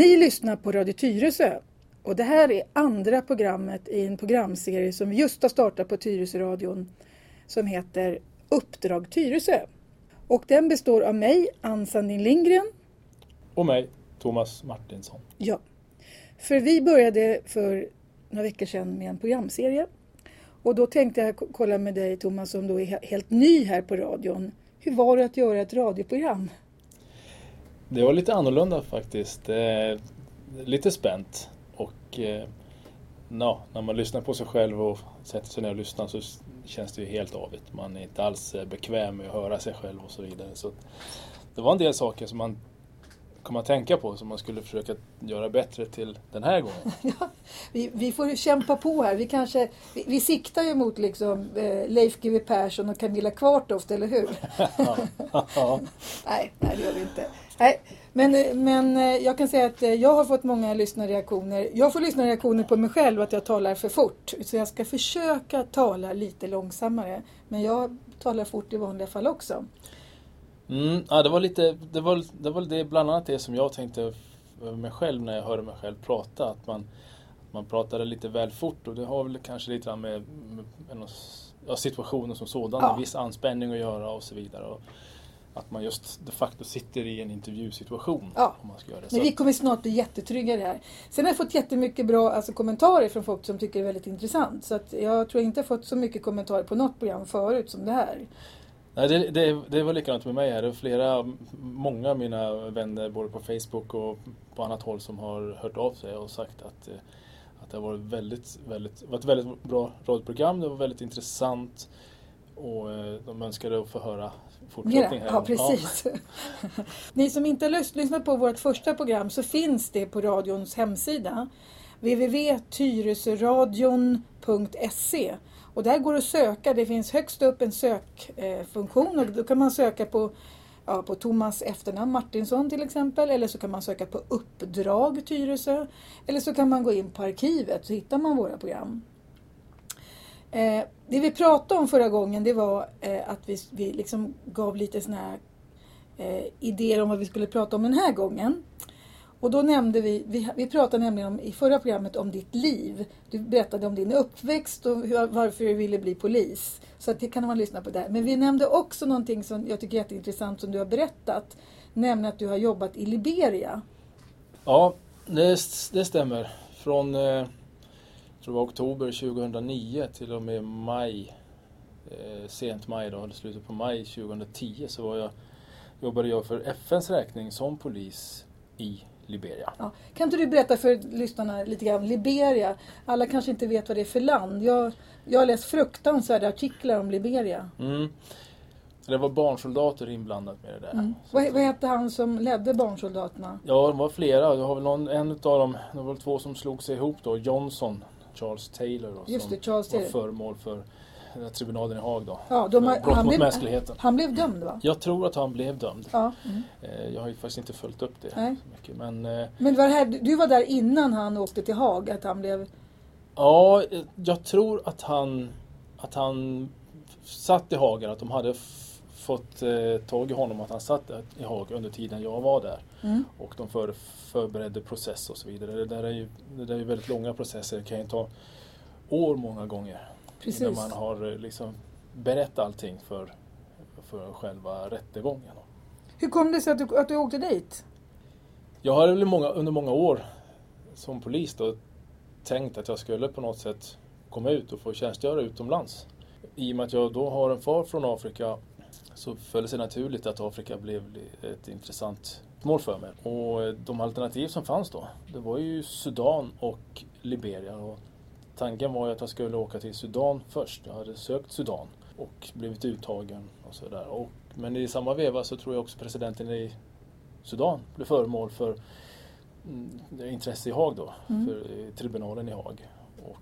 Ni lyssnar på Radio Tyresö och det här är andra programmet i en programserie som just har startat på Tyresöradion som heter Uppdrag Tyresö. Och den består av mig, Ann Sandin Lindgren. Och mig, Thomas Martinsson. Ja, för vi började för några veckor sedan med en programserie. Och då tänkte jag kolla med dig Thomas som då är helt ny här på radion. Hur var det att göra ett radioprogram? Det var lite annorlunda faktiskt. Eh, lite spänt. Och eh, no, när man lyssnar på sig själv och sätter sig ner och lyssnar så känns det ju helt avigt. Man är inte alls eh, bekväm med att höra sig själv och så vidare. Så det var en del saker som man kom att tänka på som man skulle försöka göra bättre till den här gången? ja, vi, vi får kämpa på här. Vi, kanske, vi, vi siktar ju mot liksom, eh, Leif GW Persson och Camilla Kvartoft, eller hur? ja. nej, nej, det gör vi inte. Nej, men, men eh, jag kan säga att eh, jag har fått många lyssnarreaktioner. Jag får lyssnarreaktioner på mig själv att jag talar för fort. Så jag ska försöka tala lite långsammare. Men jag talar fort i vanliga fall också. Mm, ja, det var lite, det var, det var det, bland annat det som jag tänkte mig själv när jag hörde mig själv prata. Att man, man pratade lite väl fort och det har väl kanske lite med, med, med ja, situationen som sådan, ja. en viss anspänning att göra och så vidare. Och att man just de facto sitter i en intervjusituation. Ja. Om man ska göra det. Men vi kommer snart bli jättetrygga i det här. Sen har jag fått jättemycket bra alltså, kommentarer från folk som tycker det är väldigt intressant. Så att jag tror inte jag fått så mycket kommentarer på något program förut som det här. Nej, det, det, det var likadant med mig här. Det är flera, många av mina vänner både på Facebook och på annat håll som har hört av sig och sagt att, eh, att det har varit, väldigt, väldigt, var ett väldigt bra radioprogram. Det var väldigt intressant och eh, de önskade att få höra fortsättning här. Ja, precis. Ja. Ni som inte har lyssnat på vårt första program så finns det på radions hemsida www.tyresöradion.se och där går det att söka. Det finns högst upp en sökfunktion och då kan man söka på, ja, på Thomas efternamn Martinsson till exempel. Eller så kan man söka på Uppdrag Tyresö. Eller så kan man gå in på arkivet så hittar man våra program. Eh, det vi pratade om förra gången det var eh, att vi, vi liksom gav lite såna här eh, idéer om vad vi skulle prata om den här gången. Och då nämnde vi, vi, vi pratade nämligen om, i förra programmet om ditt liv. Du berättade om din uppväxt och hur, varför du ville bli polis. Så det kan man lyssna på där. Men vi nämnde också någonting som jag tycker är jätteintressant som du har berättat. Nämligen att du har jobbat i Liberia. Ja, det, det stämmer. Från eh, tror det var oktober 2009 till och med maj, eh, sent maj då, eller slutet på maj 2010 så var jag, jobbade jag för FNs räkning som polis i Liberia. Ja. Kan inte du berätta för lyssnarna lite grann, Liberia, alla kanske inte vet vad det är för land. Jag, jag har läst fruktansvärda artiklar om Liberia. Mm. Det var barnsoldater inblandat med det där. Mm. Vad, vad hette han som ledde barnsoldaterna? Ja, det var flera. Det var väl någon, en av dem, det var två som slog sig ihop då. Johnson, Charles Taylor då, Just som det, Charles var föremål för tribunalen i Haag då. Ja, de har, brott mot blev, mänskligheten. Han blev dömd va? Jag tror att han blev dömd. Ja. Mm. Eh, jag har ju faktiskt inte följt upp det Nej. så mycket. Men, eh, men var här, du var där innan han åkte till Haag? Att han blev... Ja, jag tror att han, att han satt i Haag, att de hade fått eh, tag i honom, att han satt i Haag under tiden jag var där. Mm. Och de för, förberedde process och så vidare. Det där är ju, det där är väldigt långa processer. Det kan ju ta år många gånger. Precis. Innan man har eh, liksom berättat allting för, för själva rättegången. Hur kom det sig att du, att du åkte dit? Jag har väl många, under många år som polis då, tänkt att jag skulle på något sätt komma ut och få tjänstgöra utomlands. I och med att jag då har en far från Afrika så föll det sig naturligt att Afrika blev ett intressant mål för mig. Och eh, de alternativ som fanns då, det var ju Sudan och Liberia. Och tanken var ju att jag skulle åka till Sudan först. Jag hade sökt Sudan och blivit uttagen och sådär. Men i samma veva så tror jag också presidenten i Sudan blev föremål för mm, intresse i Haag då, mm. för tribunalen i Haag. Och,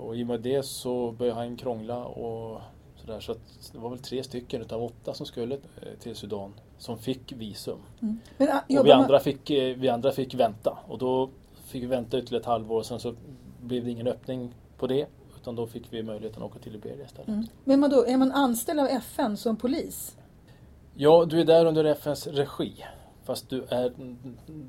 och i och med det så började han krångla och sådär. Så det var väl tre stycken utav åtta som skulle eh, till Sudan som fick visum. Mm. Men, uh, och vi andra, fick, eh, vi andra fick vänta och då fick vi vänta ytterligare ett halvår och sen så blev det ingen öppning på det. Utan då fick vi möjligheten att åka till Liberia istället. Mm. Men man då, är man anställd av FN som polis? Ja, du är där under FNs regi. Fast du är,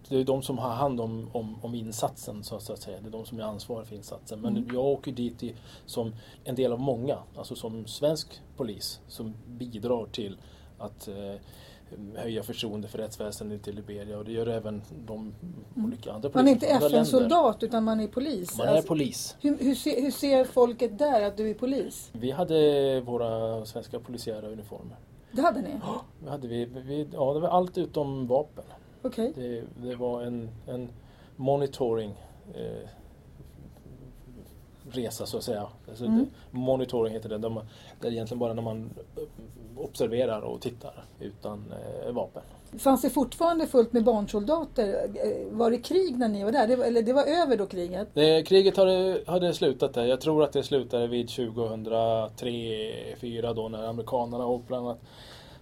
det är de som har hand om, om, om insatsen så att säga. Det är de som är ansvariga för insatsen. Men Mm. jag åker dit i, som en del av många, alltså som svensk polis som bidrar till att eh, höja förtroende för rättsväsendet i Liberia och det gör även de olika andra Mm. Man är inte. FN-soldat utan man är polis. Man är Alltså, polis. hur, hur, ser, hur ser folket där att du är polis? Vi hade våra svenska polisiära uniformer. Det hade ni? Vi hade vi, vi, ja, det var allt utom vapen. Okej. Det, det var en, en monitoring eh, resa så att säga. Alltså Mm. det, monitoring heter det. Där man, det är egentligen bara när man observerar och tittar utan eh, vapen. Fanns det fortfarande fullt med barnsoldater? Eh, Var det krig när ni var där? Det var, eller det var över då kriget? Det, kriget hade, hade slutat där. Jag tror att det slutade vid 2003-2004 då när amerikanerna och bland annat,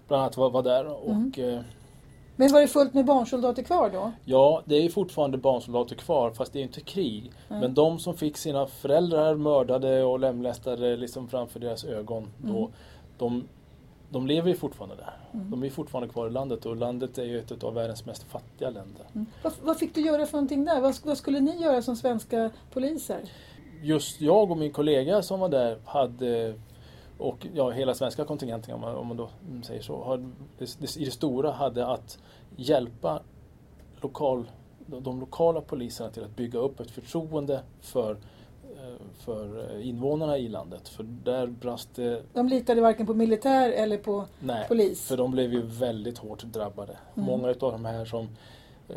bland annat var, var där. Mm. Och, eh, Men var det fullt med barnsoldater kvar då? Ja, det är fortfarande barnsoldater kvar fast det är inte krig. Nej. Men de som fick sina föräldrar mördade och lemlästade liksom framför deras ögon. Då, Mm. de, de lever ju fortfarande där. Mm. De är fortfarande kvar i landet och landet är ju ett av världens mest fattiga länder. Mm. Vad, vad fick du göra för någonting där? Vad, vad skulle ni göra som svenska poliser? Just jag och min kollega som var där hade och ja, hela svenska kontingenten om man, om man då säger så, det, i det stora hade att hjälpa lokal, de, lokala poliserna till att bygga upp ett förtroende för, för eh, invånarna i landet. För där brast det, De litade varken på militär eller på nej, polis. för de blev ju väldigt hårt drabbade. Mm. Många utav de här som eh,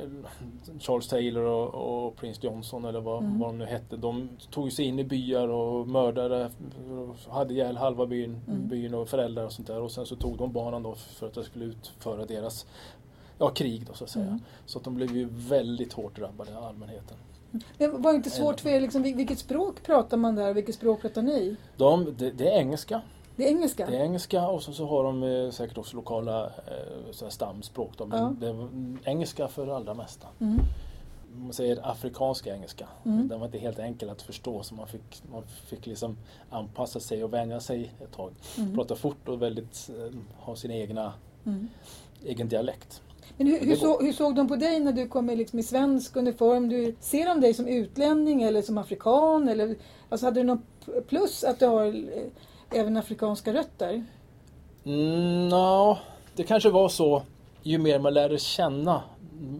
Charles Taylor och, och Prince Johnson eller vad, Mm. vad de nu hette. De tog sig in i byar och mördade, och hade ihjäl halva byn, Mm. byn och föräldrar och sånt där. Och sen så tog de barnen då för att de skulle utföra deras ja, krig då så att säga. Mm. Så att de blev ju väldigt hårt drabbade, allmänheten. Det var inte svårt för er, liksom, vil- vilket språk pratar man där? Vilket språk pratar ni? De, det, det är engelska. Det är engelska? Det är engelska och så, så har de eh, säkert också lokala eh, stamspråk. Då, men Ja. det är engelska för det allra mesta. Mm. Man säger afrikanska engelska. Mm. Den var inte helt enkel att förstå så man fick, man fick liksom anpassa sig och vänja sig ett tag. Mm. Prata fort och väldigt, eh, ha sin egna, Mm. egen dialekt. Men hur, hur, så, hur såg de på dig när du kom liksom, i svensk uniform? Du, ser de dig som utlänning eller som afrikan? Eller, alltså, hade du någon p- plus att du har eh, även afrikanska rötter? Mm, no, det kanske var så ju mer man lärde känna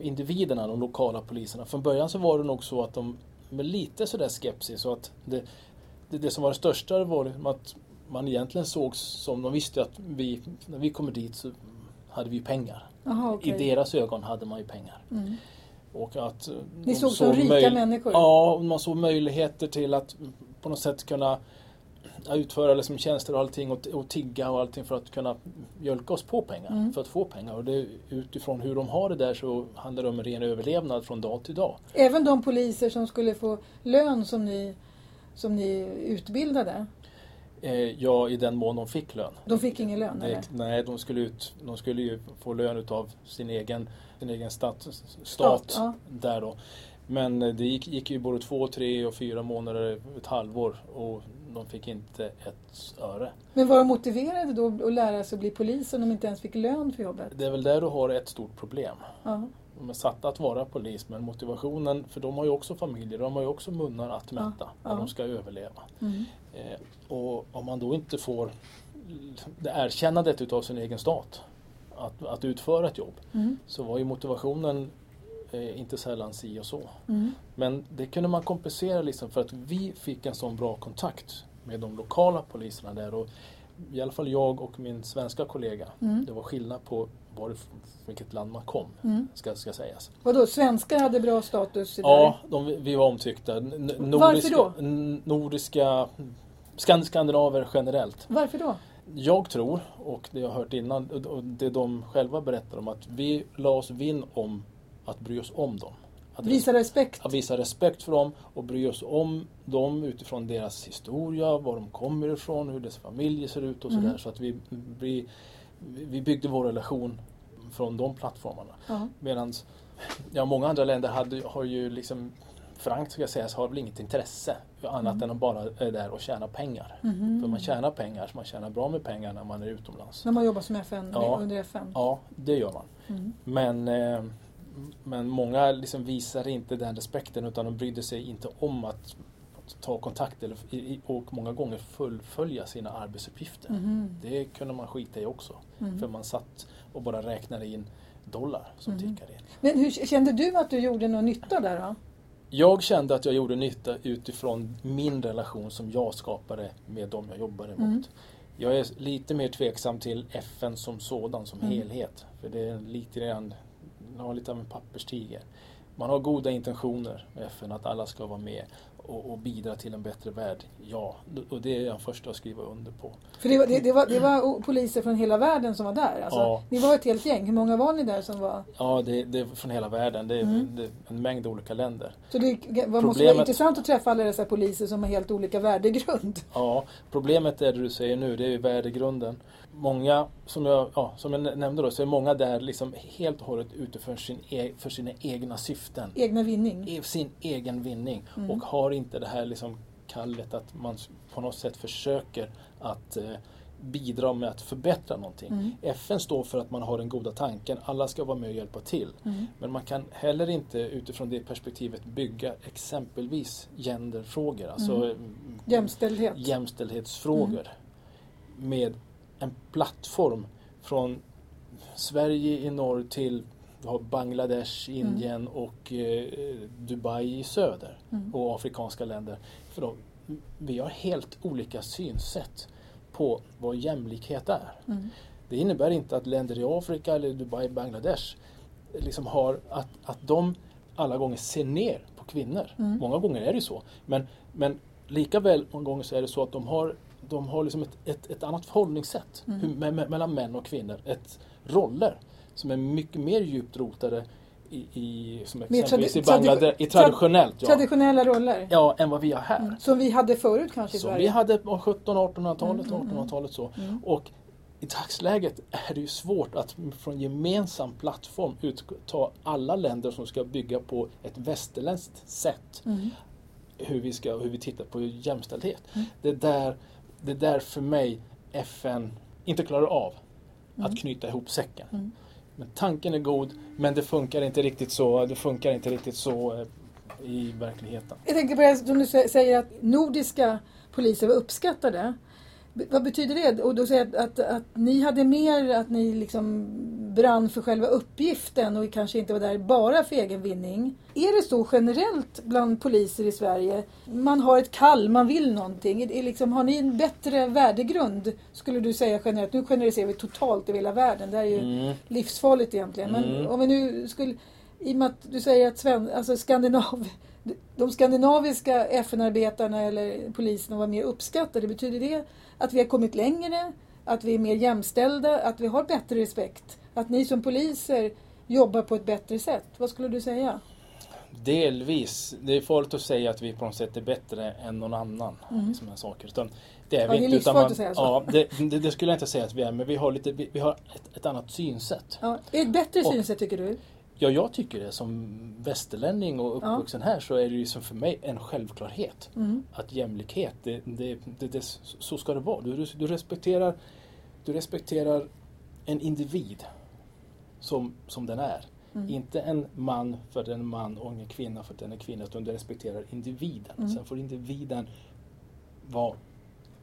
individerna, de lokala poliserna. Från början så var det nog så att de med lite sådär skepsis så att det, det, det som var det största var liksom att man egentligen såg som, de visste att vi, när vi kommer dit så hade vi pengar. Aha, okej. I deras ögon hade man ju pengar. Mm. Och att eh, Ni såg som rika människor? Ja, man såg möjligheter till att på något sätt kunna utföra liksom tjänster och allting och, och tigga och allting för att kunna mjölka oss på pengar. Mm. För att få pengar. Och det, utifrån hur de har det där så handlar det om en ren överlevnad från dag till dag. Även de poliser som skulle få lön som ni, som ni utbildade? Eh, ja, i den mån de fick lön. De fick ingen lön? Eller? nej, de skulle, ut, de skulle ju få lön utav sin egen, sin egen stat, stat ja. där då. Men eh, det gick, gick ju både två, tre och fyra månader, ett halvår och de fick inte ett öre. Men var de motiverade då att lära sig att bli polis om de inte ens fick lön för jobbet? Det är väl där du har ett stort problem. Ja. De är satta att vara polis men motivationen, för de har ju också familjer, de har ju också munnar att mätta Ja, ja. de ska överleva. Mm. Eh, och om man då inte får det erkännandet utav sin egen stat att, att utföra ett jobb Mm. så var ju motivationen eh, inte sällan si och så. Mm. Men det kunde man kompensera liksom för att vi fick en sån bra kontakt med de lokala poliserna där. Och I alla fall jag och min svenska kollega. Mm. Det var skillnad på varifrån, vilket land man kom, Mm. ska, ska sägas. Vadå, svenskar hade bra status? i Ja, de, vi var omtyckta. N- Varför då? Nordiska, skan, skandinaver generellt. Varför då? Jag tror, och det jag har hört innan, och- det de själva berättar om, att vi la oss vinn om att bry oss om dem. Att Visa respekt? att visa respekt för dem och bry oss om dem utifrån deras historia, var de kommer ifrån, hur deras familjer ser ut och Mm. sådär. Så att vi, vi, vi byggde vår relation från de plattformarna. Ja. Medan ja, många andra länder hade, har ju liksom frankt ska sägas har väl inget intresse annat Mm. än att bara är där och tjäna pengar. Mhm. För man tjänar pengar, så man tjänar bra med pengar när man är utomlands. När man jobbar som FN, Ja. under FN? Ja, det gör man. Mm. Men, eh, men många liksom visar inte den respekten utan de brydde sig inte om att ta kontakt eller, och många gånger fullfölja sina arbetsuppgifter. Mhm. Det kunde man skita i också. Mm. För man satt och bara räknade in dollar som Mhm. tickade in. Men hur kände du att du gjorde någon nytta där då? Jag kände att jag gjorde nytta utifrån min relation som jag skapade med dem jag jobbade mot. Mm. Jag är lite mer tveksam till FN som sådan, som Mm. helhet. För det är lite grann, har lite av en papperstiger. Man har goda intentioner med FN, att alla ska vara med och, och bidra till en bättre värld. Ja, och det är jag första att skriva under på. För det var, det, det, var, det var poliser från hela världen som var där? Alltså, Ja. Ni var ett helt gäng. Hur många var ni där som var? Ja, det, det är från hela världen. Det är, Mm. det är en mängd olika länder. Så det var, måste vara intressant att träffa alla dessa poliser som har helt olika värdegrund. Ja, problemet är det du säger nu, det är värdegrunden. Många, som jag, ja, som jag nämnde då, så är många där liksom helt och hållet ute för, sin e- för sina egna syften. Egna vinning. E- Sin egen vinning. Mm. Och har inte det här liksom kallet att man på något sätt försöker att eh, bidra med att förbättra någonting. Mm. FN står för att man har den goda tanken, alla ska vara med och hjälpa till. Mm. Men man kan heller inte utifrån det perspektivet bygga exempelvis genderfrågor, alltså Mm. mm, Jämställdhet. jämställdhetsfrågor med en plattform från Sverige i norr till Bangladesh, Indien och eh, Dubai i söder Mm. och afrikanska länder. För då, vi har helt olika synsätt på vad jämlikhet är. Mm. Det innebär inte att länder i Afrika eller Dubai, Bangladesh liksom har att, att de alla gånger ser ner på kvinnor. Mm. Många gånger är det så. Men, men lika väl många gånger så är det så att de har, de har liksom ett, ett, ett annat förhållningssätt Mm. hur, me, me, mellan män och kvinnor. Ett roller som är mycket mer djupt rotade i, i som exempelvis i Bangladesh, i traditionellt ja, Traditionella roller. ja, än vad vi har här. Mm. Som vi hade förut kanske i Som Sverige. vi hade på 1700-1800-talet, Mm, mm, mm. 1800-talet så. Mm. Och i dagsläget är det ju svårt att från gemensam plattform ta alla länder som ska bygga på ett västerländskt sätt Mm. hur vi, ska, hur vi tittar på jämställdhet. Mm. Det, är där, det är där för mig FN inte klarar av Mm. att knyta ihop säcken. Mm. Men tanken är god, men det funkar inte riktigt så, det funkar inte riktigt så eh, i verkligheten. Jag tänker på det som du sä- säger att nordiska poliser var uppskattade. Vad betyder det? Och då säger att, att, att ni hade mer, att ni liksom brann för själva uppgiften och kanske inte var där bara för egen vinning. Är det så generellt bland poliser i Sverige? Man har ett kall, man vill någonting. Är liksom, har ni en bättre värdegrund? Skulle du säga generellt? Nu generaliserar vi totalt i hela världen. Det är ju Mm. livsfarligt egentligen. Men Mm. om vi nu skulle, i och med att du säger att Sven, alltså Skandinav, de skandinaviska FN-arbetarna eller poliserna var mer uppskattade, betyder det att vi har kommit längre? Att vi är mer jämställda? Att vi har bättre respekt? Att ni som poliser jobbar på ett bättre sätt? Vad skulle du säga? Delvis. Det är farligt att säga att vi på något sätt är bättre än någon annan. Mm. i Sådana saker. Utan det är Ja, vi det är inte. man, att säga så. Ja, det, det, det skulle jag inte säga att vi är, men vi har, lite, vi, vi har ett, ett annat synsätt. Ja, ett bättre Och- synsätt tycker du? Ja, jag tycker det. Som västerlänning och Ja. uppvuxen här så är det ju som för mig en självklarhet. Mm. Att jämlikhet, det, det, det, så ska det vara. Du, du, respekterar, du respekterar en individ som, som den är. Mm. Inte en man för att den är man och en kvinna för att den är kvinna. Utan du respekterar individen. Mm. Sen får individen vara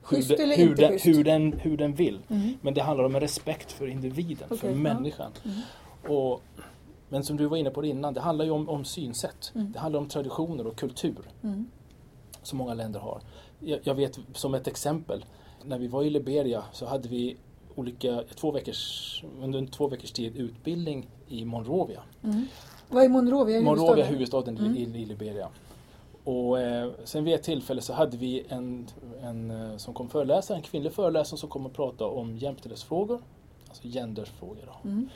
hur, Schysst eller hur, inte den, hur, den, hur den vill. Mm. Men det handlar om en respekt för individen, Okej, för ja. människan. Mm. Och, men som du var inne på innan, det handlar ju om, om synsätt. Mm. Det handlar om traditioner och kultur Mm. som många länder har. Jag, jag vet som ett exempel, när vi var i Liberia så hade vi olika, två veckors, under en två veckors tid utbildning i Monrovia. Mm. Vad är Monrovia? Monrovia är huvudstaden? huvudstaden Mm. i, i Liberia. Och eh, sen vid ett tillfälle så hade vi en, en eh, som kom föreläsa, en kvinnlig föreläsare som kom och pratade om jämställdhetsfrågor, alltså genderfrågor. Mm.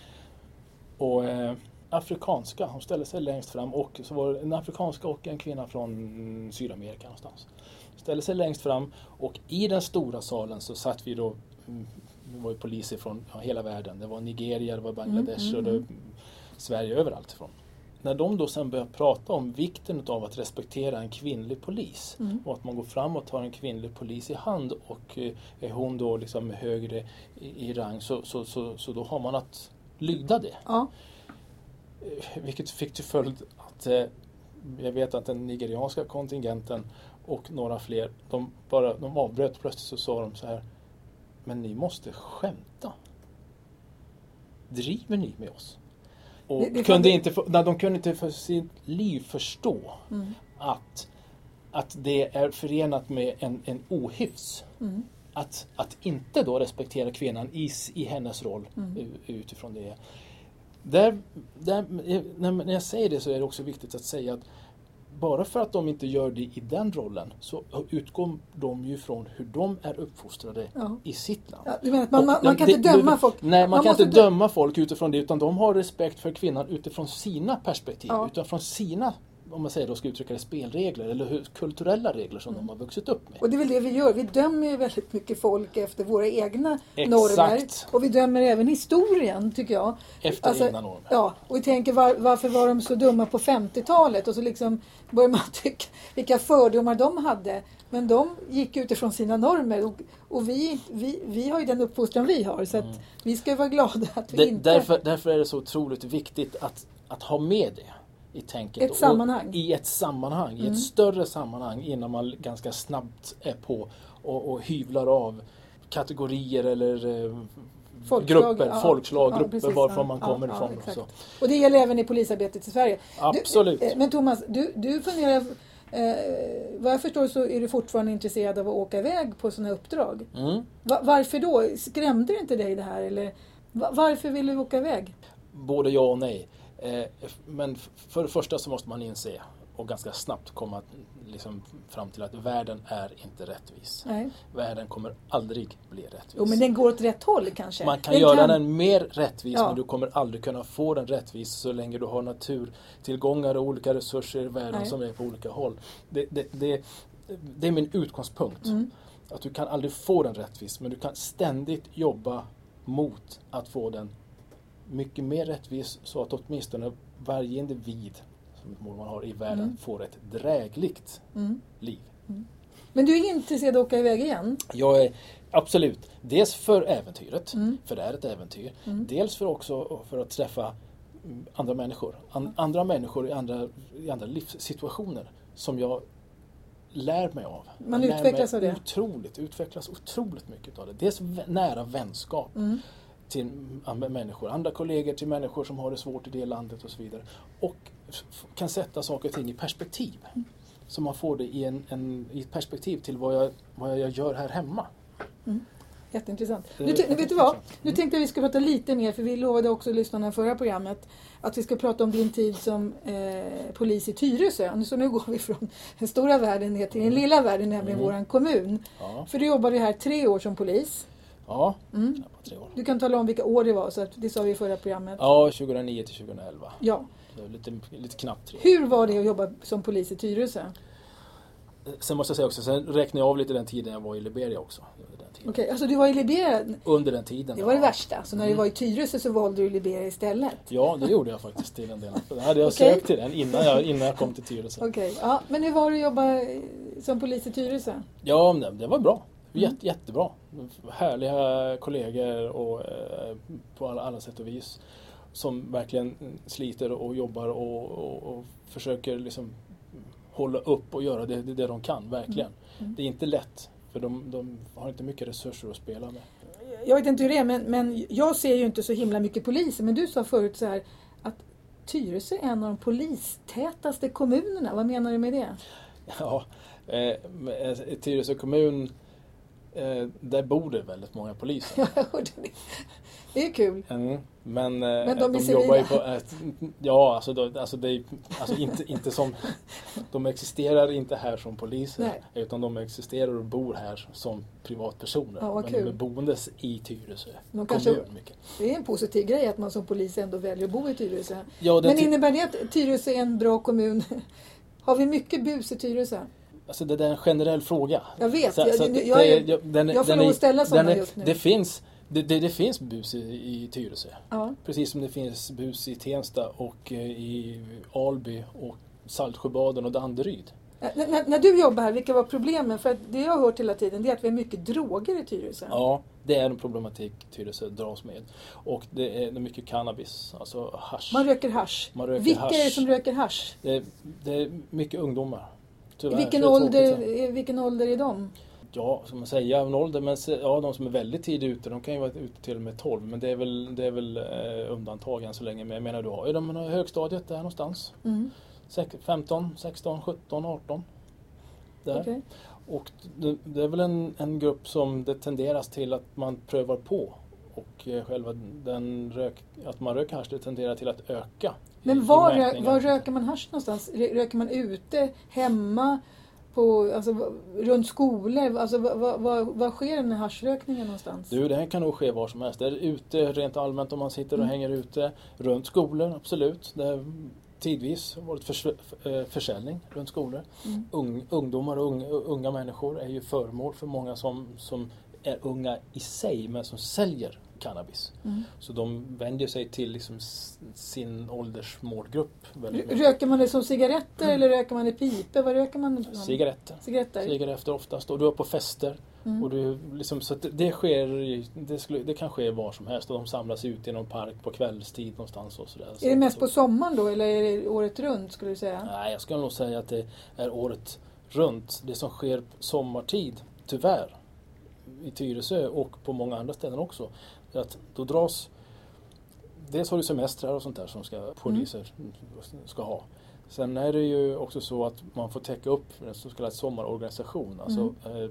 Och eh, afrikanska, hon ställde sig längst fram och så var det en afrikanska och en kvinna från Sydamerika någonstans. Ställde sig längst fram och i den stora salen så satt vi då, mm, det var ju poliser från hela världen. Det var Nigeria, det var Bangladesh Mm, mm, och det, mm. Sverige överallt ifrån. när de då sen börjar prata om vikten av att respektera en kvinnlig polis Mm. och att man går fram och tar en kvinnlig polis i hand och eh, är hon då liksom högre i, i rang så, så, så, så då har man att lyda det. Ja. Eh, Vilket fick till följd att eh, jag vet att den nigerianska kontingenten och några fler, de, bara, de avbröt plötsligt så sa de så här Men ni måste skämta. Driver ni med oss? Och Det- det kunde inte, nej, de kunde inte för sitt liv förstå Mm. att, att det är förenat med en, en ohyfs. Mm. Att, att inte då respektera kvinnan i, i hennes roll Mm. utifrån det. Där, där, när jag säger det så är det också viktigt att säga att bara för att de inte gör det i den rollen så utgår de ju från hur de är uppfostrade Ja. i sitt land. Ja, du menar att man, man, man kan det- inte döma det- folk? Nej, man, Man kan inte dö- döma folk utifrån det utan de har respekt för kvinnan utifrån sina perspektiv. Ja. Utifrån sina, om man säger då ska uttrycka det, spelregler eller hur, kulturella regler som Mm. de har vuxit upp med. Och det är väl det vi gör. Vi dömer ju väldigt mycket folk efter våra egna Exakt. normer. Och vi dömer även historien, tycker jag. Efter Alltså, egna normer. Ja, och vi tänker var, varför var de så dumma på 50-talet? Och så liksom börjar man tycka vilka fördomar de hade. Men de gick utifrån sina normer och, och vi, vi, vi har ju den uppfostran vi har. Så Mm. vi ska vara glada att vi Det, inte... därför, därför är det så otroligt viktigt att, att ha med det i tänket. Ett sammanhang. I ett sammanhang, i Mm. ett större sammanhang innan man ganska snabbt är på och, och hyvlar av kategorier eller eh, Folkslag, grupper, ja. folkslag, Ja, grupper precis, varifrån ja. man kommer ja, ifrån. och exakt. så. Och det gäller även i polisarbetet i Sverige. Absolut. Du, eh, men Thomas, du, du funderar... Eh, vad jag förstår så är du fortfarande intresserad av att åka iväg på sådana uppdrag. Mm. Va, varför då? Skrämde det inte dig det här? Eller, va, varför vill du åka iväg? Både ja och nej. Eh, men för det första så måste man inse och ganska snabbt komma liksom fram till att världen är inte rättvis. Nej. Världen kommer aldrig bli rättvis. Jo, men den går åt rätt håll kanske. Man kan Den göra den mer rättvis Ja. men du kommer aldrig kunna få den rättvis så länge du har naturtillgångar och olika resurser i världen Nej. som är på olika håll. Det, det, det, det är min utgångspunkt. Mm. Att du kan aldrig få den rättvis men du kan ständigt jobba mot att få den mycket mer rättvis så att åtminstone varje individ som ett mål man har i världen Mm. får ett drägligt Mm. liv. Men du är intresserad av att åka iväg igen? Jag är absolut, dels för äventyret, Mm. för det är ett äventyr. Mm. Dels för också för att träffa mm, andra människor. An, andra människor i andra, i andra livssituationer som jag lär mig av. Man jag utvecklas av det. Otroligt, utvecklas otroligt mycket av det. Dels nära vänskap Mm. Till människor, andra kollegor till människor som har det svårt i det landet och så vidare. Och kan sätta saker och ting i perspektiv. Så man får det i, en, en, i ett perspektiv till vad jag, vad jag gör här hemma. Jätteintressant. Det Nu, vet du vad? jätteintressant. Mm. Nu tänkte jag att vi ska prata lite mer, för vi lovade också lyssnarna i förra programmet att vi ska prata om din tid som eh, polis i Tyresö. Så nu går vi från den stora världen ner till den lilla världen, nämligen Mm. våran kommun. Ja, För du jobbade här tre år som polis. Ja Mm. det tre år. Du kan tala om vilka år det var, så att det sa vi i förra programmet. Ja, 2009 till 2011. Ja. Det var lite, lite knappt tre år. Hur var det att jobba som polis i Tyresö? Sen måste jag säga också, sen räknar jag av lite den tiden jag var i Liberia också. Okej, alltså du var i Liberia. Under den tiden. Det var det ja. värsta. Så när du Mm. var i Tyresö så valde du Liberia istället. Ja, det gjorde jag faktiskt till en del. Då hade jag Okej. sökt till den innan jag, innan jag kom till Tyresö. Okej, ja. Men hur var det att jobba eh, som polis i Tyresö? Ja, det var bra. Mm. Jätte, Jättebra. Härliga kollegor och, eh, på alla, alla sätt och vis. Som verkligen sliter och jobbar och, och, och försöker liksom hålla upp och göra det, det, det de kan, verkligen. Mm. Det är inte lätt, för de, de har inte mycket resurser att spela med. Jag vet inte hur det är, men, men jag ser ju inte så himla mycket poliser. Men du sa förut så här att Tyresö är en av de polistätaste kommunerna. Vad menar du med det? Ja, eh, eh, Tyresö kommun, eh, där bor det väldigt många poliser. Det. Är kul. Mm, men, eh, Men de de jobbar ju på ett, Ja, alltså, då, alltså, är, alltså inte, inte som... De existerar inte här som poliser. Nej. Utan de existerar och bor här som privatpersoner. Ja, men kul. de är boendes i Tyresö De kanske-. Mycket. Det är en positiv grej att man som polis ändå väljer att bo i Tyresö. Ja, Men innebär det att Tyresö är en bra kommun? Har vi mycket bus i Tyresö? Alltså, det där är en generell fråga. Jag vet. Så- jag, så jag, det jag, jag- den jag får den att ställa sådana just nu. Det finns, Det, det, det finns bus i, i Tyresö. Ja. Precis som det finns bus i Tensta och eh, i Alby och Saltsjöbaden och Danderyd. N- när, när du jobbar här, vilka var problemen? För det jag har hört hela tiden det är att vi har mycket droger i Tyresö. Ja, det är en problematik Tyresö dras med. Och det är mycket cannabis, alltså hasch. Man röker hasch. Man röker vilka hasch. är det som röker hasch? Det, det är mycket ungdomar. Tyvärr, vilken ålder, tråkigt. vilken ålder är de? Ja, som man säger, en ålder, men ja, de som är väldigt tidigt ute, de kan ju vara ute till och med 12, men det är väl, det är väl eh, undantag än så länge. Men jag menar, du har ju de högstadiet där någonstans. Mm. Säk- 15, 16, 17, 18. Där. okej. Och det, det är väl en, en grupp som det tenderas till att man prövar på. Och eh, själva den rök, att man röker hasch, det tenderar till att öka. Men var, rö- var röker man hasch någonstans? Rö- Röker man ute, hemma, på, alltså, runt skolor? Alltså, vad, sker den här haschrökningen någonstans? Du, det här kan nog ske var som helst. Det är ute rent allmänt om man sitter och Mm. hänger ute. Runt skolor, absolut. Det har tidvis varit förs eh, försäljning runt skolor. Mm. Ung, ungdomar och unga, unga människor är ju föremål för många som, som är unga i sig men som säljer cannabis. Mm. Så de vänder sig till liksom sin åldersmålgrupp. Röker man det som cigaretter eller röker man i pipor? Vad röker man? Cigaretter. Cigaretter? Cigaretter oftast. Och du är på fester. Mm. Och du, liksom, så det, sker, det, skulle, det kan ske var som helst och de samlas ut i någon park på kvällstid någonstans. Och sådär. Är det mest på sommaren då eller är det året runt skulle du säga? Nej, jag skulle nog säga att det är året runt. Det som sker sommartid, tyvärr, i Tyresö och på många andra ställen också, att då dras Dels har du semestrar och sånt där som ska, poliser ska ha. Sen är det ju också så att man får täcka upp en så kallad sommarorganisation. Alltså eh,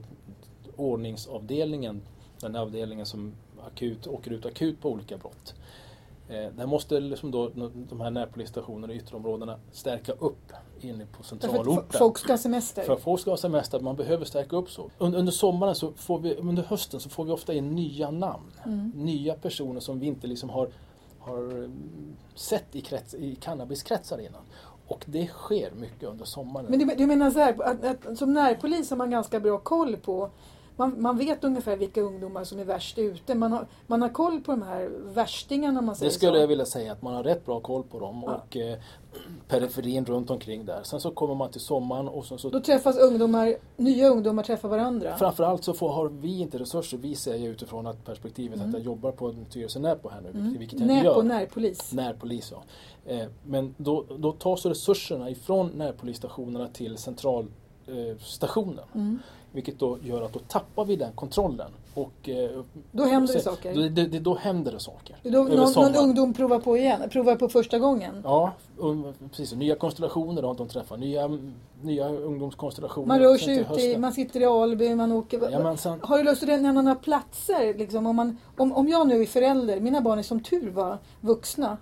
ordningsavdelningen, den avdelningen som akut, åker ut akut på olika brott. Eh, där måste liksom då de här närpolisstationerna i ytterområdena stärka upp inne på centralorten. f- folk ska ha semester? För folk ska ha semester, man behöver stärka upp så. Under, under sommaren, så får vi, under hösten så får vi ofta in nya namn. Mm. Nya personer som vi inte liksom har, har mm, sett i, krets, i cannabiskretsar innan. Och det sker mycket under sommaren. Men du, du menar så här, att, att som närpolis har man ganska bra koll på man, man vet ungefär vilka ungdomar som är värst ute. Man har, man har koll på de här värstingarna man säger Det skulle så. jag vilja säga att man har rätt bra koll på dem Ja. och eh, periferin runt omkring där. Sen så kommer man till sommaren och sen så Då träffas ungdomar, nya ungdomar träffar varandra. Framförallt så får, har vi inte resurser. Vi säger utifrån att perspektivet Mm. att jag jobbar på en Tyresö Närpo här nu, Mm. vilket jag Näpo, gör. närpolis. Närpolis, ja. Eh, men då, då tas resurserna ifrån närpolisstationerna till centralstationen. Eh, stationen. Mm. Vilket då gör att då tappar vi den kontrollen. Och, eh, Då händer det saker. Då, det, då händer det saker. Då, någon, någon ungdom provar på igen, provar på första gången. Ja, och, precis. Nya konstellationer då, de träffar. Nya, nya ungdomskonstellationer. Man rör sen sig ut i, man sitter i Alby, man åker... Jajamensan. Har du lust att nämna några platser? Liksom, om, man, om, om jag nu är förälder, mina barn är som tur var vuxna.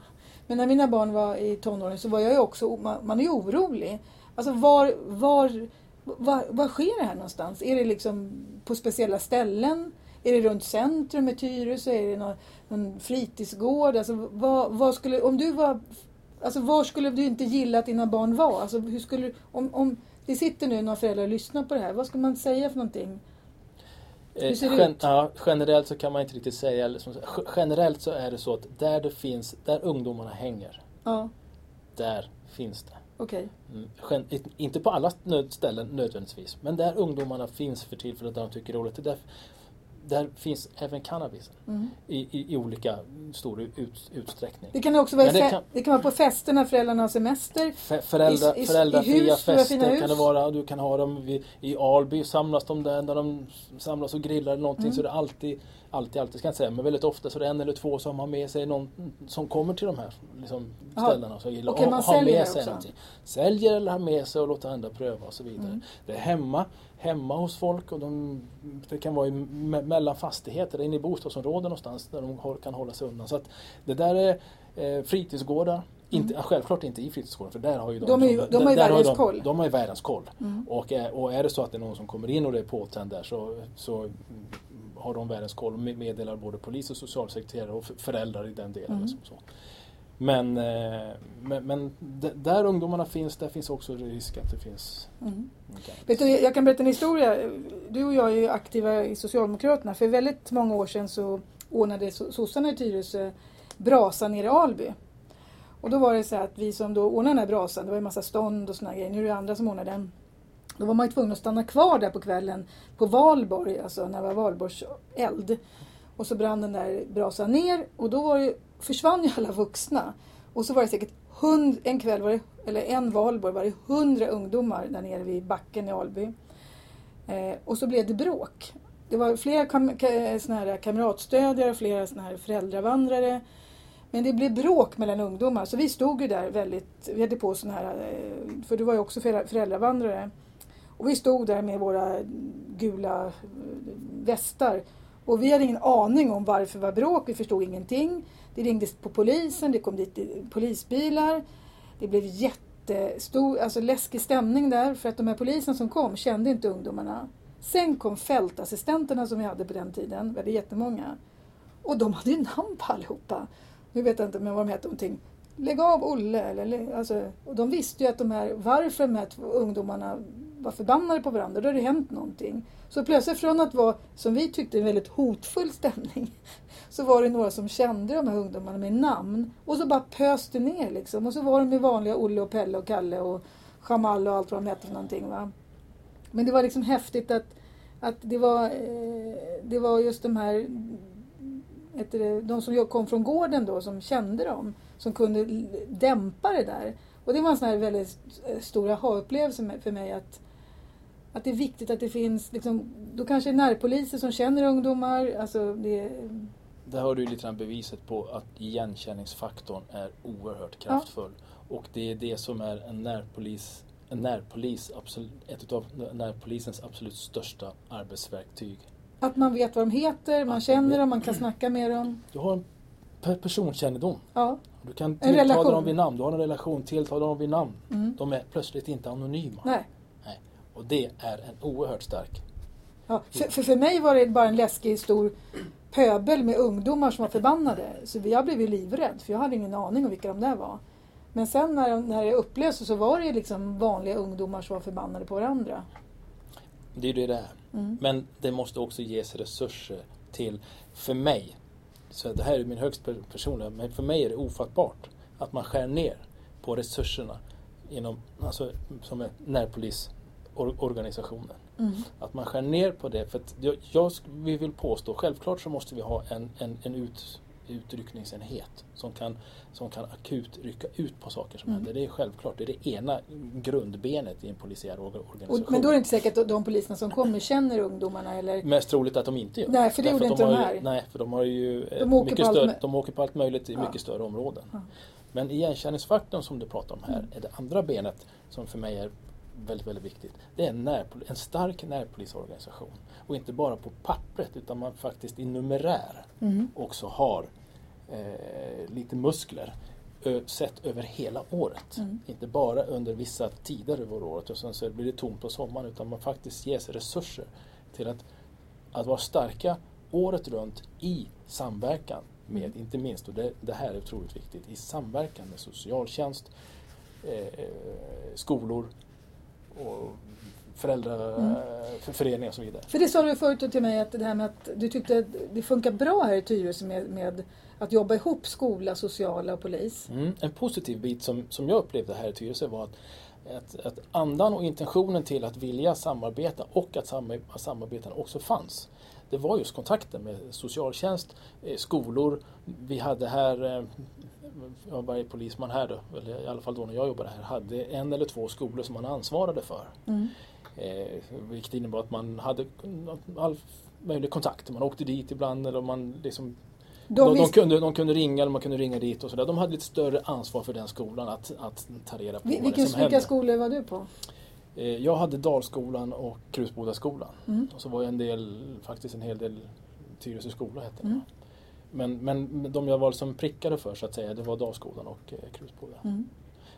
Men när mina barn var i tonåren så var jag ju också, man, man är ju orolig. Alltså var, var, var, var sker det här någonstans? Är det liksom på speciella ställen? Är det runt centrum i Tyresö? Är det någon, någon fritidsgård? Alltså, vad, vad skulle, om du var, alltså, var skulle du inte gilla att dina barn var? Alltså, hur skulle, om, om det sitter nu några föräldrar och lyssnar på det här, vad ska man säga för någonting? Eh, Hur ser det gen- ut? Ja, generellt så kan man inte riktigt säga. eller som- g- Generellt så är det så att där det finns, där ungdomarna hänger, Ja, där finns det. Okej. Mm, gen- it- Inte på alla ställen nödvändigtvis, men där ungdomarna finns för tillfället, där de tycker det är roligt, där, där finns även cannabisen Mm. i, i, i olika stor ut, utsträckning. Det kan också vara, det kan- det kan vara på fester när föräldrarna har semester. För, föräldra, I- i- föräldrafria hus, fester kan det vara. Du kan ha dem vid, i Alby, samlas de där när de samlas och grillar eller någonting. Mm. Så det är alltid, alltid, alltid, ska jag inte säga, men väldigt ofta så är det en eller två som har med sig någon som kommer till de här liksom, ställena. Och, så gillar, Okej, och, och har med sig också. någonting. Säljer eller har med sig och låter andra pröva och så vidare. Mm. Det är hemma, hemma hos folk och de, det kan vara i, me, mellan fastigheter, inne i bostadsområden någonstans där de kan hålla sig undan. Så att det där är eh, fritidsgårdar. Inte, ja, Självklart inte i fritidsgårdar för där har ju de, Mm. De är de har ju världens de, koll. De har ju världens koll. Mm. Och, är- och är det så att det är någon som kommer in och det är påtänd där så, så mm, har de världens koll och med- meddelar både polis och socialsekreterare och föräldrar i den delen. Mm. Liksom så. Men, eh, men, men där ungdomarna finns, där finns också risk att det finns Mm. Vet du, jag kan berätta en historia. Du och jag är ju aktiva i Socialdemokraterna. För väldigt många år sedan så ordnade sossarna i Tyresö brasa nere i Alby. Och då var det så att vi som då ordnade den här brasan, det var en massa stånd och såna grejer, nu är det andra som ordnar den. Då var man ju tvungen att stanna kvar där på kvällen på Valborg, alltså när det var Valborgs eld. Och så brann den där brasan ner och då var det, försvann ju alla vuxna. Och så var det säkert hund, en kväll, var det, eller en valborg, var det hundra ungdomar där nere vid backen i Alby. Eh, och så blev det bråk. Det var flera kam såna här kamratstödjare och flera såna här föräldravandrare. Men det blev bråk mellan ungdomar så vi stod ju där väldigt, vi hade på sådana här, eh, för du var ju också föräldravandrare. Och vi stod där med våra gula eh, västar och vi hade ingen aning om varför det var bråk, vi förstod ingenting. Det ringdes på polisen, det kom dit eh, polisbilar. Det blev jättestor, alltså läskig stämning där för att de här poliserna som kom kände inte ungdomarna. Sen kom fältassistenterna som vi hade på den tiden, vi hade jättemånga. Och de hade ju namn på allihopa. Nu vet jag inte men vad de hette, någonting. Lägg av Olle. Eller, alltså, och de visste ju att de här, varför de här två ungdomarna var förbannade på varandra, då hade det hänt någonting. Så plötsligt från att vara, som vi tyckte, en väldigt hotfull stämning så var det några som kände de här ungdomarna med namn och så bara pöste ner liksom. Och så var de med vanliga Olle och Pelle och Kalle och Jamal och allt vad de hette för någonting. Va? Men det var liksom häftigt att, att det, var, eh, det var just de här de som kom från gården då som kände dem som kunde dämpa det där. Och det var en sån här väldigt stor aha-upplevelse för mig att att det är viktigt att det finns, liksom, då kanske närpoliser som känner ungdomar. Alltså det... Där har du lite grann beviset på att igenkänningsfaktorn är oerhört kraftfull. Ja. Och det är det som är en närpolis, en närpolis absolut, ett av närpolisens absolut största arbetsverktyg. Att man vet vad de heter, man att känner dem, man kan snacka med dem. Du har en personkännedom. Ja. Du kan tilltala dem vid namn, du har en relation, tilltala dem vid namn. Mm. De är plötsligt inte anonyma. Nej. Och det är en oerhört stark. Ja, för, för, för mig var det bara en läskig stor pöbel med ungdomar som var förbannade. Så jag blev ju livrädd för jag hade ingen aning om vilka de där var. Men sen när, när det upplöstes så var det liksom vanliga ungdomar som var förbannade på varandra. Det är det det är. Mm. Men det måste också ges resurser till, för mig, så det här är min högst personliga, men för mig är det ofattbart att man skär ner på resurserna inom, alltså, som är närpolis organisationen. Mm. Att man skär ner på det. För jag, jag, vi vill påstå, självklart så måste vi ha en, en, en ut, utryckningsenhet som kan, som kan akut rycka ut på saker som mm. händer. Det är självklart, det är det ena grundbenet i en polisiär organisation. Och, men då är det inte säkert att de poliserna som kommer känner ungdomarna? Eller? Mest troligt att de inte gör Nej, för det gjorde inte de, här. nej, för de har ju de åker, mycket större, de åker på allt möjligt i ja. mycket större områden. Ja. Men igenkänningsfaktorn som du pratar om här mm. är det andra benet som för mig är väldigt, väldigt viktigt. Det är en, närpol en stark närpolisorganisation. Och inte bara på pappret utan man faktiskt i numerär mm. också har eh, lite muskler sett över hela året. Mm. Inte bara under vissa tider över året och sen så blir det tomt på sommaren utan man faktiskt ges resurser till att, att vara starka året runt i samverkan med, mm. inte minst, och det, det, här är otroligt viktigt, i samverkan med socialtjänst, eh, skolor, och föräldraföreningar mm. och så vidare. För det sa du förut till mig att det här med att du tyckte att det funkar bra här i Tyresö med, med att jobba ihop skola, sociala och polis. Mm. En positiv bit som, som jag upplevde här i Tyresö var att, att, att andan och intentionen till att vilja samarbeta och att samarbeten också fanns. Det var just kontakten med socialtjänst, eh, skolor. Vi hade här eh, ja, varje polisman här då, eller i alla fall då när jag jobbade här, hade en eller två skolor som man ansvarade för. Mm. Eh, vilket innebar att man hade all möjlig kontakt. Man åkte dit ibland eller man liksom de, de, de, kunde, de kunde ringa eller man kunde ringa dit och sådär. De hade lite större ansvar för den skolan att, att ta reda på Vil, det som hände. Vilka skolor var du på? Eh, jag hade Dalskolan och Krusbodaskolan. Mm. Och så var jag en del, faktiskt en hel del Tyresö skola hette det. Mm. Men, men de jag var som prickade för så att säga, det var Dalskolan och eh, Krusboda. Mm.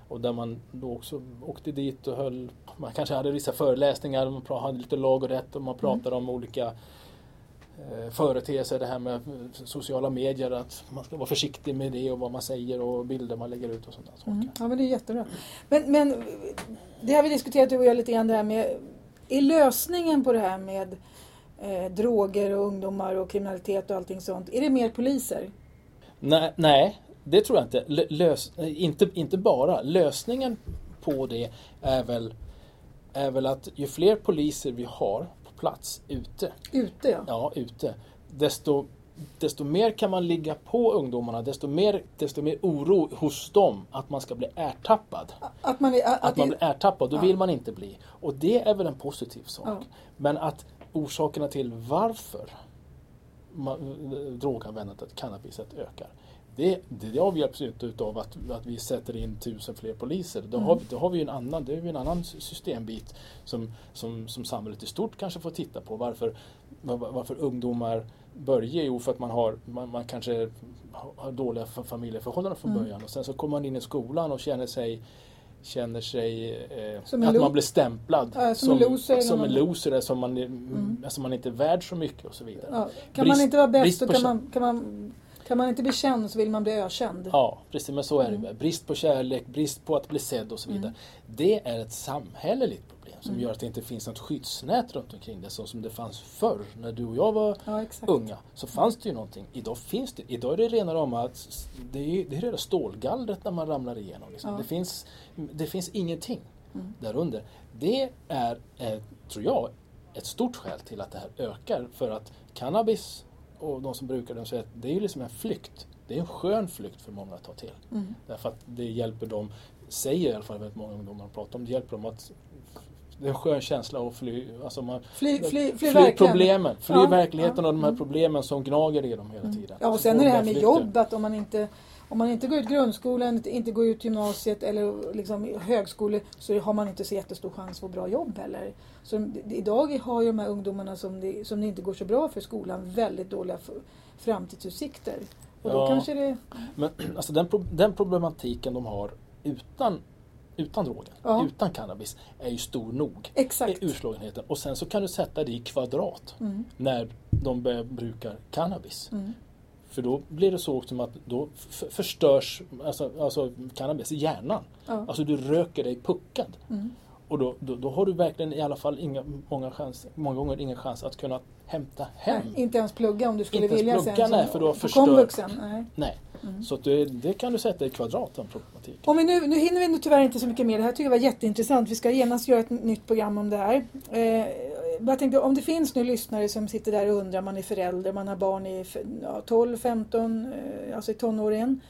Och där man då också åkte dit och höll, man kanske hade vissa föreläsningar, man hade lite lag och rätt och man mm. pratade mm. om olika eh, företeelser, det här med sociala medier, att man ska vara försiktig med det och vad man säger och bilder man lägger ut och sånt där. Mm. Ja men det är jättebra. Men, men det har vi diskuterat du och jag lite grann det här med, är lösningen på det här med eh, droger och ungdomar och kriminalitet och allting sånt? Är det mer poliser? Nej, nej det tror jag inte. Lös, inte. Inte bara. Lösningen på det är väl, är väl att ju fler poliser vi har på plats ute. Ute ja. Ja, ute. Desto desto mer kan man ligga på ungdomarna, desto mer, desto mer oro hos dem att man ska bli ertappad. Att man, är, att, att man blir ertappad, då ja. vill man inte bli. Och det är väl en positiv sak. Ja. Men att orsakerna till varför droganvändandet, cannabiset ökar. Det, det, avhjälps inte utav att, att vi sätter in tusen fler poliser. Då, mm. har, då har vi en annan, det är en annan systembit som, som, som samhället i stort kanske får titta på. Varför, varför ungdomar börjar? Jo, för att man, har, man, man kanske har dåliga familjeförhållanden från mm. början och sen så kommer man in i skolan och känner sig känner sig eh, att man blir stämplad äh, som, som, en loser, som, en loser som man, mm. alltså man inte är värd så mycket och så vidare. Ja. Kan brist, man inte vara bäst kan man, kan, man, kan man inte bli känd så vill man bli ökänd. Ja, precis men så är mm. det. Brist på kärlek, brist på att bli sedd och så vidare. Mm. Det är ett samhälleligt problem som mm. gör att det inte finns något skyddsnät runt omkring det så som det fanns förr när du och jag var ja, unga. Så fanns det ju någonting. Idag finns det. Idag är det rena rama att det är, det är rena stålgallret när man ramlar igenom. Liksom. Ja. Det, finns, det finns ingenting mm. därunder. Det är, eh, tror jag, ett stort skäl till att det här ökar. För att cannabis och de som brukar den säger att det är ju liksom en flykt. Det är en skön flykt för många att ta till. Mm. Därför att det hjälper dem, säger i alla fall väldigt många ungdomar pratar om, det hjälper dem att det är en skön känsla att fly, alltså man, fly, fly, fly, fly problemen, fly ja, verkligheten ja, och de här problemen som gnager i dem hela mm. tiden. Ja och sen är det här med jobb att om man inte om man inte går ut grundskolan, inte går ut gymnasiet eller liksom högskolan så har man inte så jättestor chans att få bra jobb heller. Så idag har ju de här ungdomarna som det, som det inte går så bra för skolan väldigt dåliga framtidsutsikter. Och då kanske det... Men alltså den, den problematiken de har utan utan drogen, ja. utan cannabis, är ju stor nog. Exakt. Urslagenheten. Och sen så kan du sätta det i kvadrat mm. när de börjar bruka cannabis. Mm. För då blir det så som att då förstörs alltså, alltså cannabis i hjärnan. Ja. Alltså du röker dig puckad. Mm. Och då, då, då, har du verkligen i alla fall inga, många, chans, många gånger ingen chans att kunna hämta hem. Nej, inte ens plugga om du skulle inte vilja plugga, sen. Nej, för du har förstört. Nej. nej. Mm. Så det, det, kan du sätta i kvadrat, den problematiken. Om vi nu, nu hinner vi nu tyvärr inte så mycket mer. Det här tycker jag var jätteintressant. Vi ska genast göra ett nytt program om det här. Eh, jag tänkte, om det finns nu lyssnare som sitter där och undrar, man är förälder, man har barn i ja, 12, 15, eh, alltså i tonåren.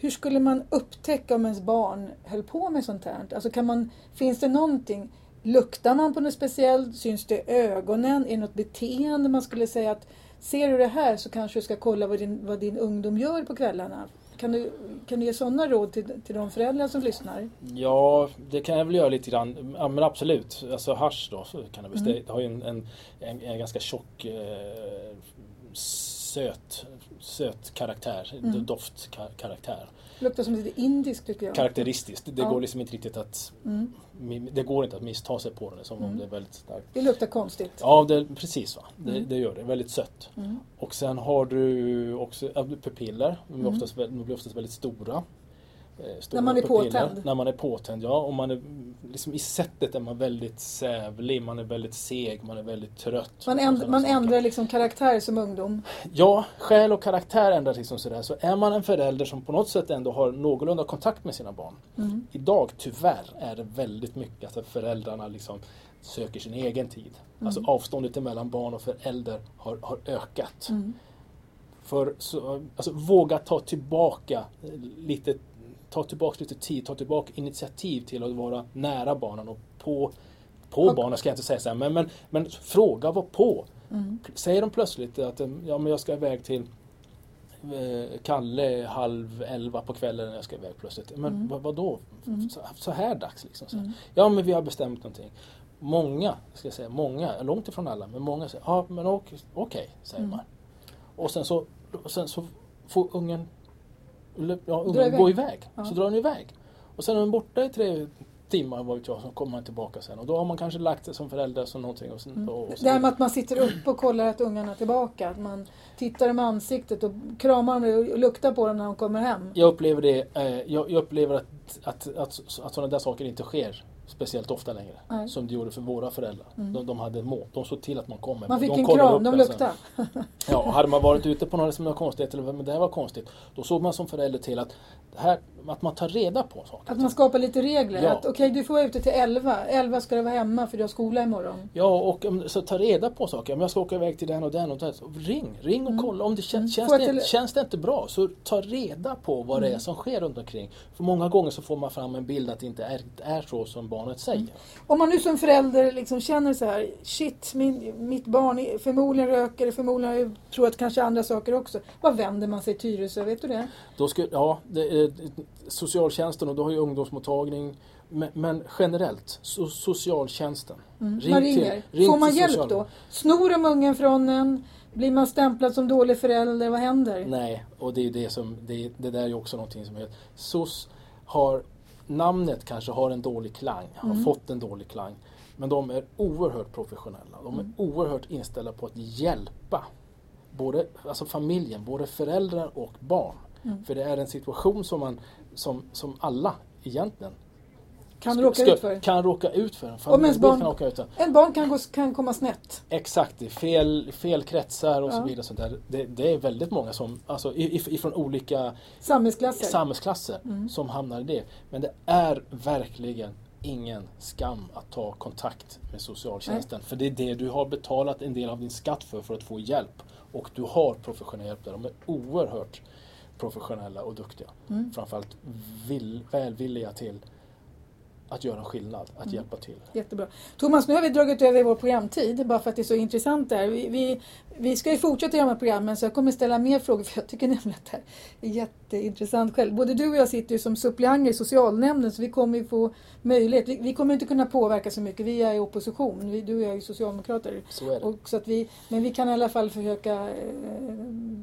Hur skulle man upptäcka om ens barn höll på med sånt här? Alltså kan man, finns det någonting? Luktar man på något speciellt? Syns det i ögonen? Är det något beteende man skulle säga att ser du det här så kanske du ska kolla vad din, vad din ungdom gör på kvällarna? Kan du, kan du ge sådana råd till, till de föräldrar som lyssnar? Ja, det kan jag väl göra lite grann. Ja, men absolut. Alltså hasch då, cannabis, mm. det har ju en, en, en, en ganska tjock eh, söt, söt karaktär, mm. doftkaraktär. Luktar som lite indiskt tycker jag. Karaktäristiskt. Det ja. går liksom inte riktigt att mm. Det går inte att missta sig på det som mm. om det är väldigt starkt. Det luktar konstigt. Ja, det, precis. Va? Det, mm. det gör det. Väldigt sött. Mm. Och sen har du också pupiller. De blir, oftast, de blir oftast väldigt stora. Eh, när man är påtänd? När man är påtänd, ja. Och man är, liksom, I sättet är man väldigt sävlig, man är väldigt seg, man är väldigt trött. Man, änd man ändrar liksom karaktär som ungdom? Ja, själ och karaktär ändras liksom sådär. Så är man en förälder som på något sätt ändå har någorlunda kontakt med sina barn. Mm. Idag, tyvärr, är det väldigt mycket att föräldrarna liksom söker sin egen tid. Mm. Alltså avståndet mellan barn och förälder har, har ökat. Mm. För så, alltså, våga ta tillbaka lite ta tillbaka lite tid, ta tillbaka initiativ till att vara nära barnen och på, på och, barnen ska jag inte säga så här, men, men, men fråga, var på. Mm. Säger de plötsligt att ja, men jag ska iväg till eh, Kalle halv elva på kvällen när jag ska iväg plötsligt. Men mm. vad, vadå? Mm. Så, så, här dags liksom. Så. Mm. Ja men vi har bestämt någonting. Många, ska jag säga, många, långt ifrån alla, men många säger ja men okej, okay, säger mm. man. Och sen så, sen så får ungen ja, ungen går iväg. Ja. Så drar den iväg. Och sen är den borta i tre timmar vad vet jag, så kommer man tillbaka sen. Och då har man kanske lagt sig som förälder som någonting. Och sen, mm. och, och det här med att man sitter upp och kollar att ungarna är tillbaka. Att man tittar dem i ansiktet och kramar dem och luktar på dem när de kommer hem. Jag upplever det. Eh, jag, jag, upplever att, att, att, att sådana där saker inte sker speciellt ofta längre. Nej. Som det gjorde för våra föräldrar. De, de hade mål. De såg till att man kom. med Man fick de en kram, upp de luktade. Ja, och hade man varit ute på något som var konstigt eller men det här var konstigt. Då såg man som förälder till att, här, att man tar reda på saker. Att man skapar lite regler. Ja. Att okej, du får vara ute till 11. 11 ska du vara hemma för du har skola imorgon. Ja, och så ta reda på saker. Om jag ska åka iväg till den och den och den. så Ring, ring och kolla. Om det känns, känns, Mm. Få det, tele- känns det inte bra så ta reda på vad Mm. det är som sker runt omkring. För många gånger så får man fram en bild att det inte är, är så som barnet säger. Mm. Om man nu som förälder liksom känner så här, shit, min, mitt barn förmodligen röker, förmodligen jag provat kanske andra saker också. Vad vänder man sig till Tyresö? Vet du det? Då ska, ja, det socialtjänsten och då har ju ungdomsmottagning. Men, men generellt, so, socialtjänsten. Mm. man ringer. Får man till hjälp då? Snor de ungen från en? Blir man stämplad som dålig förälder? Vad händer? Nej, och det är det som, det, det där är ju också någonting som heter, SOS har, namnet kanske har en dålig klang, har Mm. fått en dålig klang. Men de är oerhört professionella, de är Mm. oerhört inställda på att hjälpa både, alltså familjen, både föräldrar och barn. Mm. För det är en situation som, man, som, som alla egentligen Kan ska- råka ska- ut för? kan råka ut för. En familj ens barn- kan åka ut för. En barn kan, gå, kan komma snett. Exakt, i fel, fel kretsar och Ja. så vidare. Sånt där. Det, det är väldigt många som, alltså ifrån olika Samhällsklasser. samhällsklasser Mm. som hamnar i det. Men det är verkligen ingen skam att ta kontakt med socialtjänsten. För det är det du har betalat en del av din skatt för, för att få hjälp. Och du har professionell hjälp där. De är oerhört professionella och duktiga. Mm. Framförallt vill, välvilliga till att göra en skillnad, att Mm. hjälpa till. Jättebra. Thomas, nu har vi dragit över vår programtid bara för att det är så intressant där. Vi, vi, vi ska ju fortsätta i de här programmen så jag kommer ställa mer frågor för jag tycker nämligen att det här är jätteintressant själv. Både du och jag sitter ju som suppleanter i socialnämnden så vi kommer ju få möjlighet. Vi, vi kommer inte kunna påverka så mycket. Vi är i opposition. Vi, du och jag är ju socialdemokrater. Så är det. Och så att vi, men vi kan i alla fall försöka eh,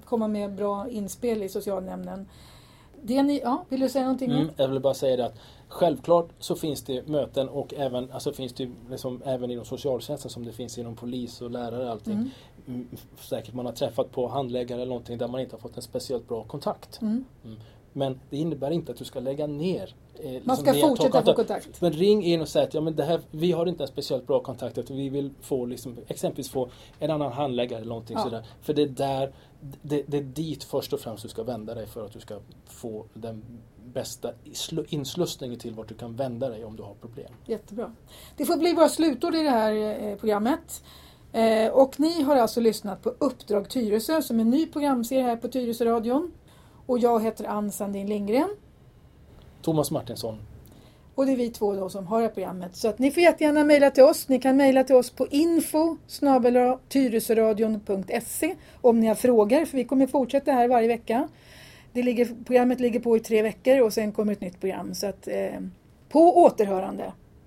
komma med bra inspel i socialnämnden. Det ni, ja, vill du säga någonting? Mm, jag vill bara säga det att självklart så finns det möten och även, alltså finns det liksom, även inom socialtjänsten som det finns inom polis och lärare och allting. Mm. Mm, säkert man har träffat på handläggare eller någonting där man inte har fått en speciellt bra kontakt. Mm. Mm. Men det innebär inte att du ska lägga ner. Eh, liksom Man ska att ta fortsätta få kontakt. Men ring in och säg att ja, men det här, vi har inte en speciellt bra kontakt. Utan vi vill få liksom, exempelvis få en annan handläggare eller någonting Ja. sådär. För det är där, det, det är dit först och främst du ska vända dig för att du ska få den bästa inslussningen till vart du kan vända dig om du har problem. Jättebra. Det får bli våra slutord i det här eh, programmet. Eh, och ni har alltså lyssnat på Uppdrag Tyresö som är en ny programserie här på Tyresö-radion. Och jag heter Ann Sandin Lindgren. Thomas Martinsson, Och det är vi två då som har det här programmet. Så att ni får jättegärna mejla till oss. Ni kan mejla till oss på info om ni har frågor. För vi kommer fortsätta här varje vecka. Det ligger, programmet ligger på i tre veckor och sen kommer ett nytt program. Så att, eh, på återhörande.